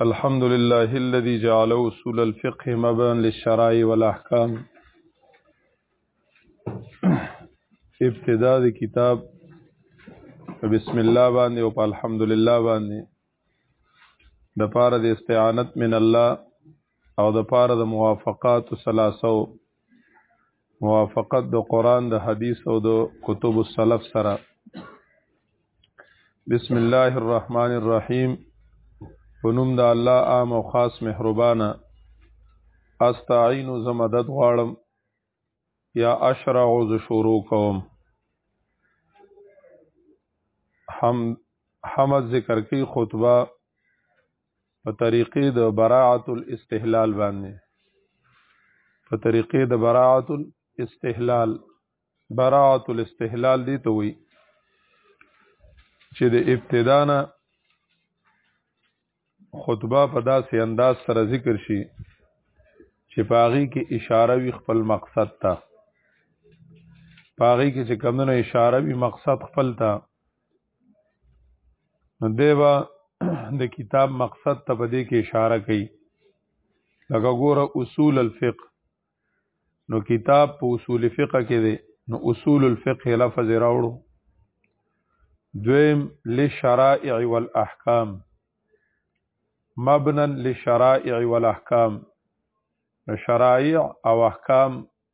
الحمد لله الذي جعل أصول الفقه مبان للشرائع والأحكام ابتداء كتاب بسم الله باندې او په الحمد لله باندې د پاره د استعانت من الله او د پاره د موافقات ثلاثه موافقت د قران د حدیث او د کتب السلف سره بسم الله الرحمن الرحیم پنوم د الله عام او خاص مهربانه استعين ز مدد غواړم یا اشرع ز شروع کوم حمد حمد ذکر کی خطبه په طریقې د براعت الاستحلال باندې په طریقې د براعت الاستحلال براعت الاستحلال دی ته وي چې د ابتدا نه خطبه په داسې انداز سره ذکر شي چې پاغي کې اشاره وي خپل مقصد ته پاغي کې چې کمونه اشاره وي مقصد خپل ته نو دیوا د کتاب مقصد ته په دې کې اشاره کوي لکه ګوره اصول الفقه نو کتاب په اصول فقه کې دی نو اصول الفقه لفظ راوړو دویم للشرائع والاحکام مبنا للشرائع والاحکام شرائع او احکام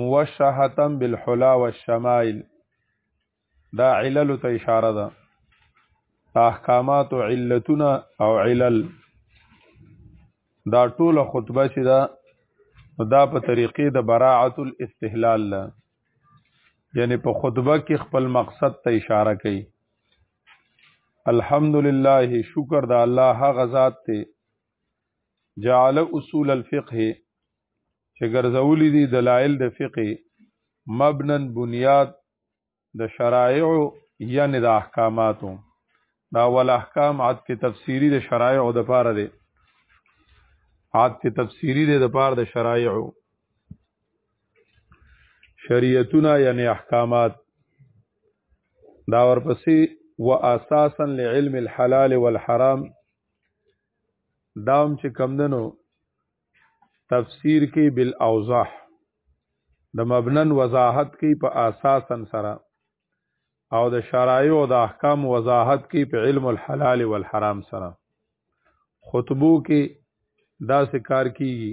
موشحتا بالحلا والشمائل دا علل ته اشاره ده احکامات او علتونه او علل دا ټوله خطبه چې دا دا په طریقې د براعت الاستهلال ده یعنی په خطبه کې خپل مقصد ته اشاره کوي الحمدلله شکر د الله هغه ذات ته جعل اصول الفقه چې ګرځولې دي دلایل د فقه مبنن بنیاد د شرایع یعنی د احکاماتو دا ول احکام عطف تفسیری د شرایع د پاره دي عطف تفسیری د پاره د شرایع شریعتونه یعنی احکامات دا ورپسې واساسا لعلم الحلال والحرام داوم چې کمدنو تفسیر کې بالاوضاح د مبنن وضاحت کې په اساسا سره او د شرایع او د احکام وضاحت کې په علم الحلال والحرام سره خطبو کې دا سکار کیږي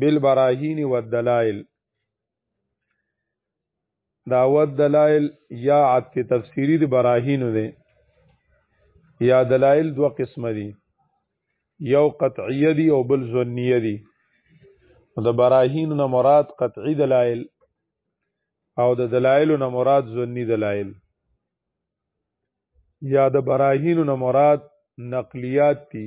بالبراهین والدلائل دا ود دلائل یا عت تفسیری د براهین دی یا دلائل دو قسم دي یو قطعیه دي او بل ظنیه دي د براهین نه مراد قطعی دلائل او د دلائل نه مراد ظنی دلائل یا د براهین نه مراد نقلیات دي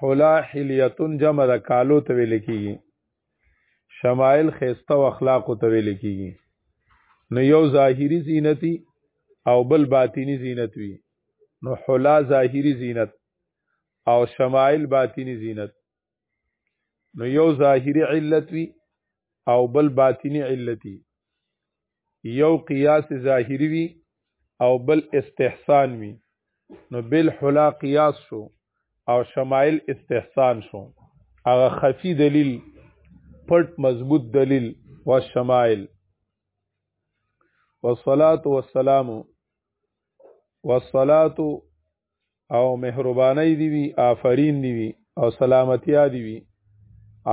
حلا حلیتون جمع د کالو ته ویل کیږي شمایل خیسته او اخلاق ته ویل کیږي نو یو ظاهری زینتی او بل باطینی زینت وی نو حلا ظاهری زینت او شمایل باطینی زینت نو یو ظاهری علت وی او بل باطینی علتی یو قیاس ظاهری وي او بل استحسان وي نو بل حلا قیاس شو او شمایل استحسان شو هغه خفي دلیل پټ مضبوط دلیل و شمایل والصلاة والسلام والصلاة او مهرباني دی وی آفرین دی وی او سلامتیا دی وی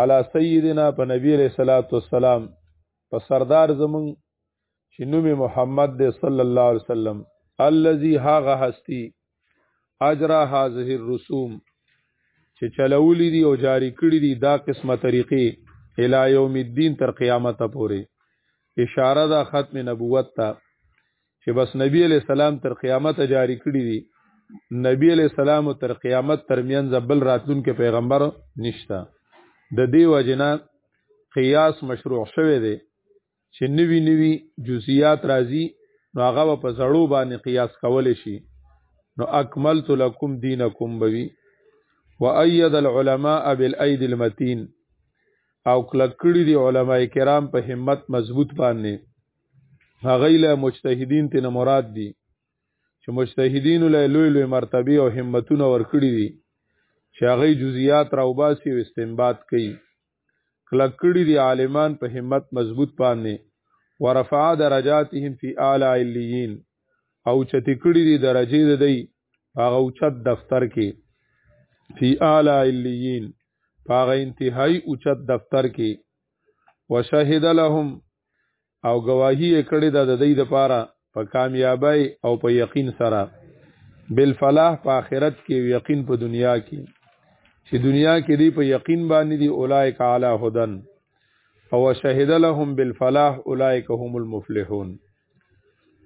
علی سیدنا په نبی علیہ الصلوۃ والسلام په سردار زمون چې نوم محمد دی صلی الله علیه وسلم الذي هاغه هستی اجرا هذه الرسوم چې چلولې دي او جاری کړې دي دا قسمه طریقې الی یوم الدین تر قیامت پورې اشاره ده ختم نبوت ته چې بس نبی علی السلام تر قیامت جاری کړی دی نبی علی السلام تر قیامت ترمنځ بل راتلونکي پیغمبر نشته د دې وجنه قیاس مشروع شوه دی چې نوی نوی جزئیات راځي نو هغه په زړو باندې قیاس کول شي نو اکملت لکم دینکم بوي وأيد العلماء بالأيد المتين او کلکړي دي علما کرام په همت مضبوط باندې هغه له مجتهدین ته مراد دي چې مجتهدین له لوی لوی مرتبه او همتونه ورکړي دي چې هغه جزئیات راوباسي او استنباط کوي کلک کړي دي عالمان په همت مضبوط باندې ورفع درجاتهم فی اعلی علیین او چتی کړي دي درجه د دی هغه اوچت دفتر کې فی اعلی علیین هغه انتهایی اوچت دفتر کې وشهد لهم او گواهی یې کړې ده د دې لپاره په کامیابی او په یقین سره بل فلاح په آخرت کې یقین په دنیا کې چې دنیا کې دی په یقین باندې دی اولایک علی هدن او شهد لهم بالفلاح اولایک هم المفلحون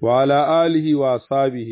وعلى آله واصحابه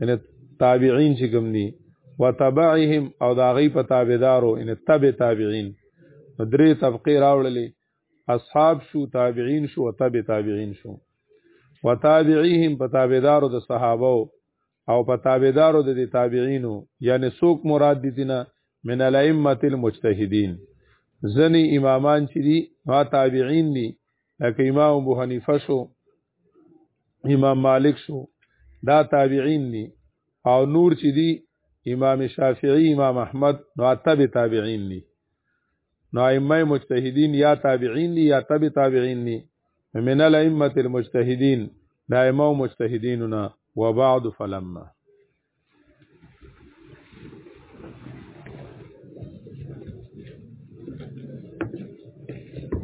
ان تابعین چې کوم دي وتبعهم او دا غي په تابعدارو ان تبع تابعین درې طبقه راوړلې اصحاب شو تابعین شو وتبع تابعین شو وتابعهم په تابعدارو د صحابه او په تابعدارو د تابعینو یعنی سوق مراد دي دینه من الائمه المجتهدین ځنی امامان چې دي ما تابعین دي لکه امام ابو حنیفه شو امام مالک شو دا تابعین دي او نور چې دي امام شافعی امام احمد نو تبع تابعین دي نو ائمه مجتهدین یا تابعین دي یا تبع تابعین دي من الائمه المجتهدین دا ائمه مجتهدیننا وبعد فلما